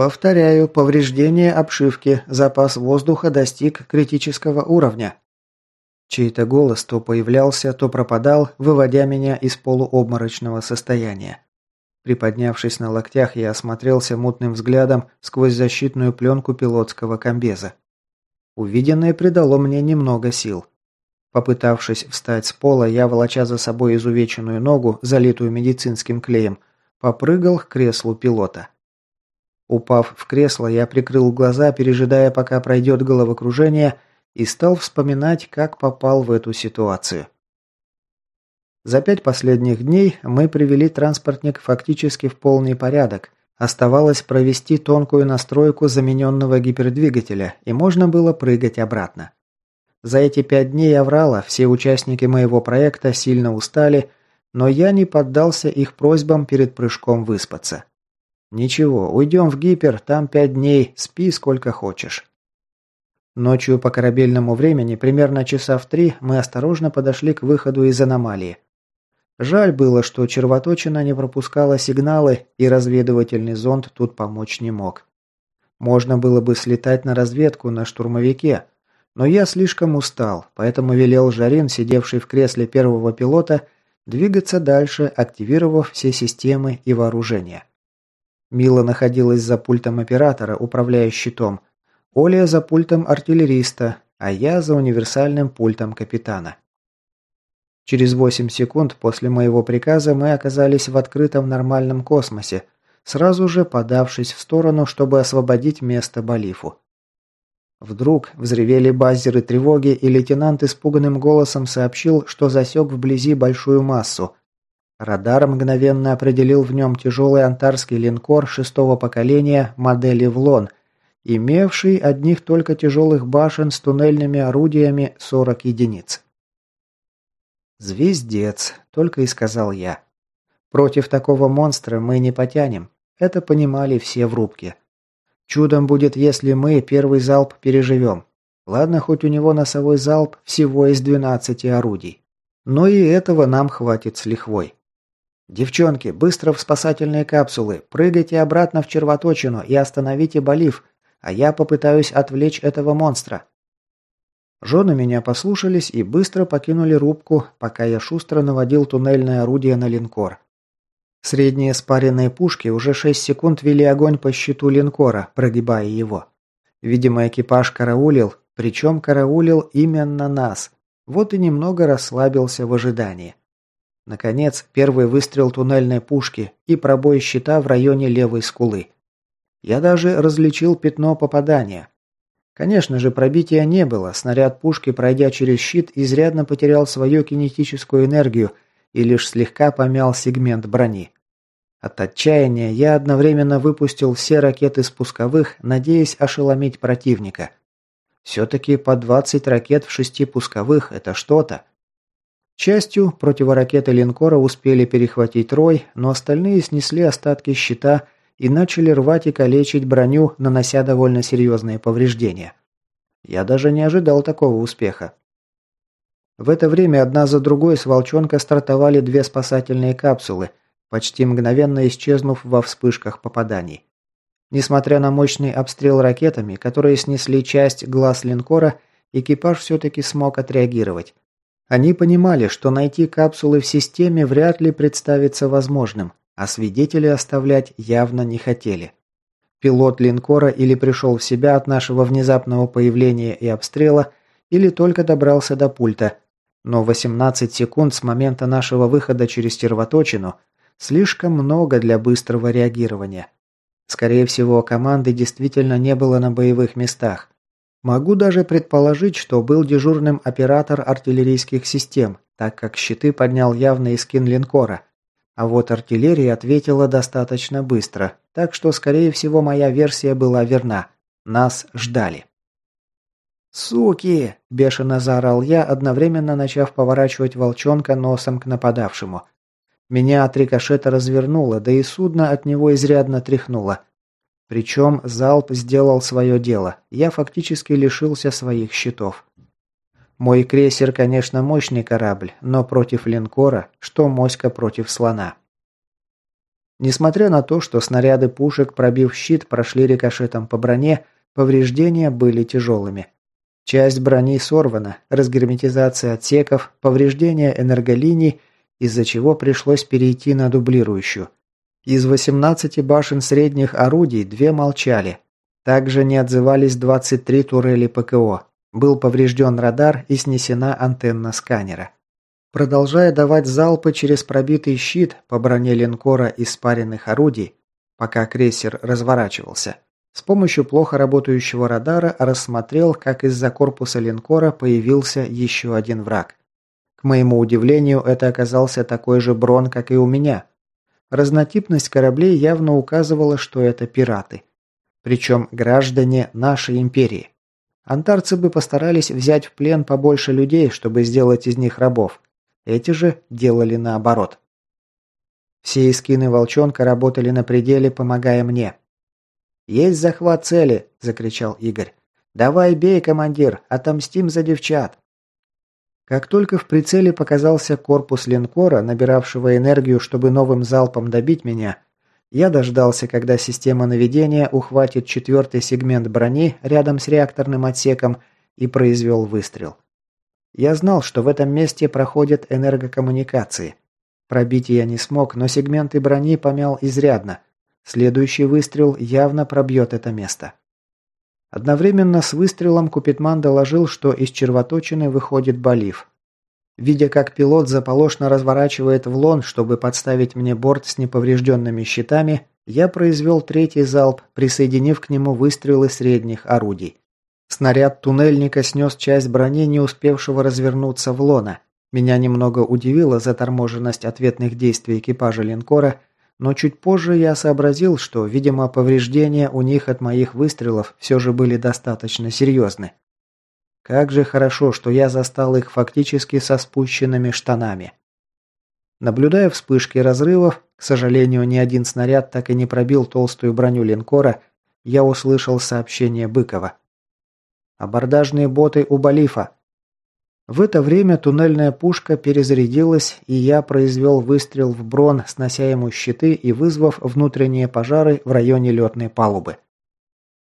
Повторяю, повреждение обшивки, запас воздуха достиг критического уровня. Чей-то голос то появлялся, то пропадал, выводя меня из полуобморочного состояния. Приподнявшись на локтях, я осмотрелся мутным взглядом сквозь защитную пленку пилотского комбеза. Увиденное придало мне немного сил. Попытавшись встать с пола, я, волоча за собой изувеченную ногу, залитую медицинским клеем, попрыгал к креслу пилота. Упав в кресло, я прикрыл глаза, пережидая, пока пройдет головокружение, и стал вспоминать, как попал в эту ситуацию. За пять последних дней мы привели транспортник фактически в полный порядок. Оставалось провести тонкую настройку замененного гипердвигателя, и можно было прыгать обратно. За эти пять дней Аврала все участники моего проекта сильно устали, но я не поддался их просьбам перед прыжком выспаться. Ничего, уйдем в гипер, там пять дней, спи сколько хочешь. Ночью по корабельному времени, примерно часа в три, мы осторожно подошли к выходу из аномалии. Жаль было, что червоточина не пропускала сигналы, и разведывательный зонд тут помочь не мог. Можно было бы слетать на разведку на штурмовике, но я слишком устал, поэтому велел Жарин, сидевший в кресле первого пилота, двигаться дальше, активировав все системы и вооружения. Мила находилась за пультом оператора, управляя щитом, Оля за пультом артиллериста, а я за универсальным пультом капитана. Через 8 секунд после моего приказа мы оказались в открытом нормальном космосе, сразу же подавшись в сторону, чтобы освободить место Балифу. Вдруг взревели базеры тревоги, и лейтенант испуганным голосом сообщил, что засек вблизи большую массу. Радар мгновенно определил в нем тяжелый антарский линкор шестого поколения модели «Влон», имевший одних только тяжелых башен с туннельными орудиями 40 единиц. «Звездец», — только и сказал я. «Против такого монстра мы не потянем. Это понимали все в рубке. Чудом будет, если мы первый залп переживем. Ладно, хоть у него носовой залп всего из 12 орудий. Но и этого нам хватит с лихвой. Девчонки, быстро в спасательные капсулы, прыгайте обратно в червоточину и остановите болив, а я попытаюсь отвлечь этого монстра. Жены меня послушались и быстро покинули рубку, пока я шустро наводил туннельное орудие на линкор. Средние спаренные пушки уже 6 секунд вели огонь по щиту линкора, прогибая его. Видимо, экипаж караулил, причем караулил именно нас. Вот и немного расслабился в ожидании. Наконец, первый выстрел туннельной пушки и пробой щита в районе левой скулы. Я даже различил пятно попадания. Конечно же, пробития не было, снаряд пушки, пройдя через щит, изрядно потерял свою кинетическую энергию – и лишь слегка помял сегмент брони. От отчаяния я одновременно выпустил все ракеты спусковых, надеясь ошеломить противника. Все-таки по 20 ракет в шести пусковых – это что-то. К счастью, противоракеты линкора успели перехватить рой, но остальные снесли остатки щита и начали рвать и калечить броню, нанося довольно серьезные повреждения. Я даже не ожидал такого успеха. В это время одна за другой с волчонка стартовали две спасательные капсулы, почти мгновенно исчезнув во вспышках попаданий. Несмотря на мощный обстрел ракетами, которые снесли часть глаз линкора, экипаж все-таки смог отреагировать. Они понимали, что найти капсулы в системе вряд ли представится возможным, а свидетелей оставлять явно не хотели. Пилот линкора или пришел в себя от нашего внезапного появления и обстрела, или только добрался до пульта, но 18 секунд с момента нашего выхода через червоточину слишком много для быстрого реагирования. Скорее всего, команды действительно не было на боевых местах. Могу даже предположить, что был дежурным оператор артиллерийских систем, так как щиты поднял явно скин линкора. А вот артиллерия ответила достаточно быстро, так что, скорее всего, моя версия была верна. Нас ждали. «Суки!» – бешено заорал я, одновременно начав поворачивать волчонка носом к нападавшему. Меня от рикошета развернуло, да и судно от него изрядно тряхнуло. Причем залп сделал свое дело. Я фактически лишился своих щитов. Мой крейсер, конечно, мощный корабль, но против линкора, что моська против слона. Несмотря на то, что снаряды пушек, пробив щит, прошли рикошетом по броне, повреждения были тяжелыми. Часть брони сорвана, разгерметизация отсеков, повреждения энерголиний, из-за чего пришлось перейти на дублирующую. Из 18 башен средних орудий две молчали. Также не отзывались 23 турели ПКО. Был поврежден радар и снесена антенна сканера. Продолжая давать залпы через пробитый щит по броне линкора из спаренных орудий, пока крейсер разворачивался, с помощью плохо работающего радара рассмотрел, как из-за корпуса линкора появился еще один враг. К моему удивлению, это оказался такой же брон, как и у меня. Разнотипность кораблей явно указывала, что это пираты. Причем граждане нашей империи. Антарцы бы постарались взять в плен побольше людей, чтобы сделать из них рабов. Эти же делали наоборот. Все эскины волчонка работали на пределе, помогая мне. «Есть захват цели!» – закричал Игорь. «Давай бей, командир! Отомстим за девчат!» Как только в прицеле показался корпус линкора, набиравшего энергию, чтобы новым залпом добить меня, я дождался, когда система наведения ухватит четвертый сегмент брони рядом с реакторным отсеком и произвел выстрел. Я знал, что в этом месте проходят энергокоммуникации. Пробить я не смог, но сегменты брони помял изрядно. Следующий выстрел явно пробьет это место. Одновременно с выстрелом Купитман доложил, что из червоточины выходит Болив. Видя, как пилот заполошно разворачивает в лон, чтобы подставить мне борт с неповрежденными щитами, я произвел третий залп, присоединив к нему выстрелы средних орудий. Снаряд туннельника снес часть брони, не успевшего развернуться в лона. Меня немного удивила заторможенность ответных действий экипажа линкора, но чуть позже я сообразил, что, видимо, повреждения у них от моих выстрелов все же были достаточно серьезны. Как же хорошо, что я застал их фактически со спущенными штанами. Наблюдая вспышки разрывов, к сожалению, ни один снаряд так и не пробил толстую броню линкора, я услышал сообщение Быкова. Абордажные боты у Балифа. В это время туннельная пушка перезарядилась, и я произвел выстрел в брон, снося ему щиты и вызвав внутренние пожары в районе летной палубы.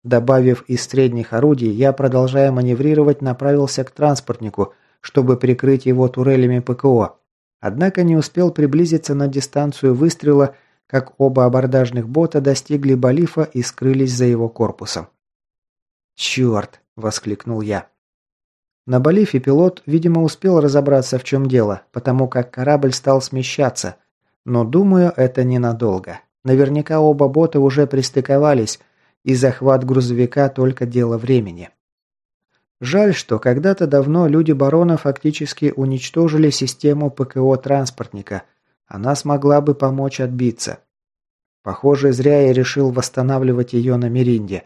Добавив из средних орудий, я, продолжая маневрировать, направился к транспортнику, чтобы прикрыть его турелями ПКО. Однако не успел приблизиться на дистанцию выстрела, как оба абордажных бота достигли Балифа и скрылись за его корпусом. «Черт!» воскликнул я. На Балифе пилот, видимо, успел разобраться, в чем дело, потому как корабль стал смещаться. Но, думаю, это ненадолго. Наверняка оба бота уже пристыковались, и захват грузовика только дело времени. Жаль, что когда-то давно люди барона фактически уничтожили систему ПКО транспортника. Она смогла бы помочь отбиться. Похоже, зря я решил восстанавливать ее на Меринде.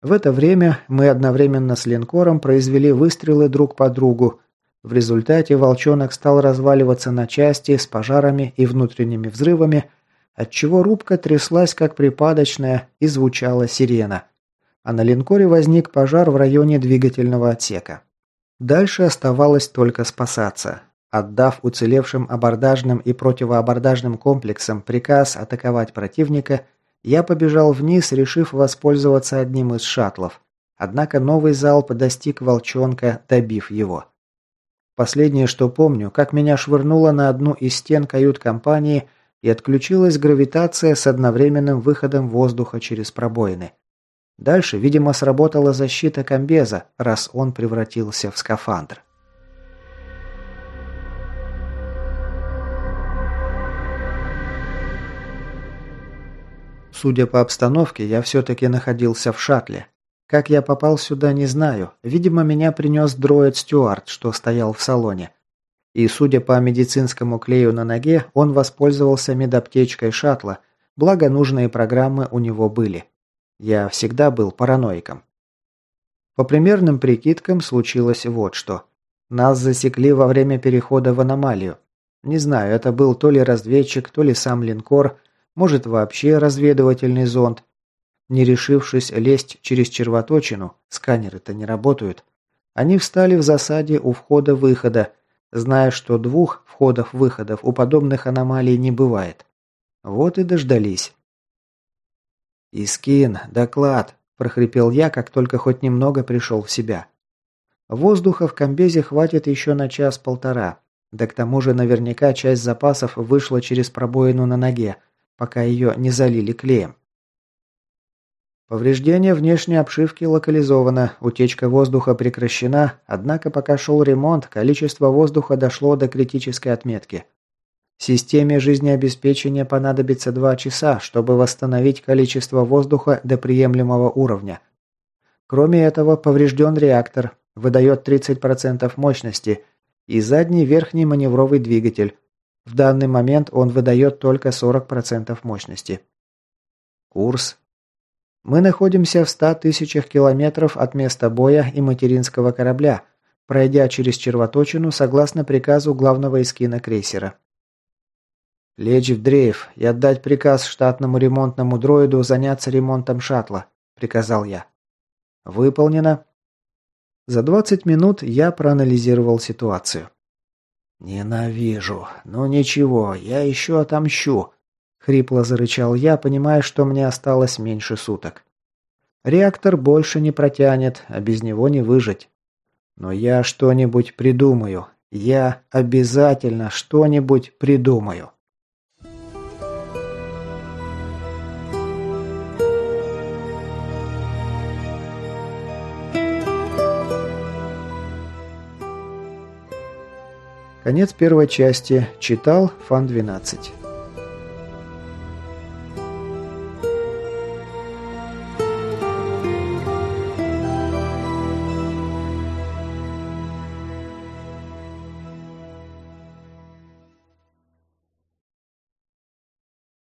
В это время мы одновременно с линкором произвели выстрелы друг по другу. В результате волчонок стал разваливаться на части с пожарами и внутренними взрывами, отчего рубка тряслась как припадочная и звучала сирена. А на линкоре возник пожар в районе двигательного отсека. Дальше оставалось только спасаться. Отдав уцелевшим абордажным и противоабордажным комплексам приказ атаковать противника – я побежал вниз, решив воспользоваться одним из шаттлов. Однако новый залп достиг волчонка, добив его. Последнее, что помню, как меня швырнуло на одну из стен кают-компании и отключилась гравитация с одновременным выходом воздуха через пробоины. Дальше, видимо, сработала защита комбеза, раз он превратился в скафандр. Судя по обстановке, я все-таки находился в шаттле. Как я попал сюда, не знаю. Видимо, меня принес дроид Стюарт, что стоял в салоне. И, судя по медицинскому клею на ноге, он воспользовался медаптечкой шаттла, благо нужные программы у него были. Я всегда был параноиком. По примерным прикидкам случилось вот что. Нас засекли во время перехода в аномалию. Не знаю, это был то ли разведчик, то ли сам линкор, может вообще разведывательный зонд. Не решившись лезть через червоточину, сканеры-то не работают, они встали в засаде у входа-выхода, зная, что двух входов-выходов у подобных аномалий не бывает. Вот и дождались. «Искин, доклад!» – прохрипел я, как только хоть немного пришел в себя. Воздуха в комбезе хватит еще на час-полтора. Да к тому же наверняка часть запасов вышла через пробоину на ноге, пока ее не залили клеем. Повреждение внешней обшивки локализовано, утечка воздуха прекращена, однако пока шел ремонт, количество воздуха дошло до критической отметки. Системе жизнеобеспечения понадобится два часа, чтобы восстановить количество воздуха до приемлемого уровня. Кроме этого, поврежден реактор, выдает 30% мощности, и задний верхний маневровый двигатель. В данный момент он выдает только 40% мощности. Курс мы находимся в 100 тысячах километров от места боя и материнского корабля, пройдя через червоточину согласно приказу главного эскина крейсера. «Лечь в дрейф и отдать приказ штатному ремонтному дроиду заняться ремонтом шаттла», – приказал я. «Выполнено». За 20 минут я проанализировал ситуацию. «Ненавижу. Но ничего, я еще отомщу», Хрипло зарычал я, понимая, что мне осталось меньше суток. Реактор больше не протянет, а без него не выжить. Но я что-нибудь придумаю. Я обязательно что-нибудь придумаю. Конец первой части. Читал Фан 12.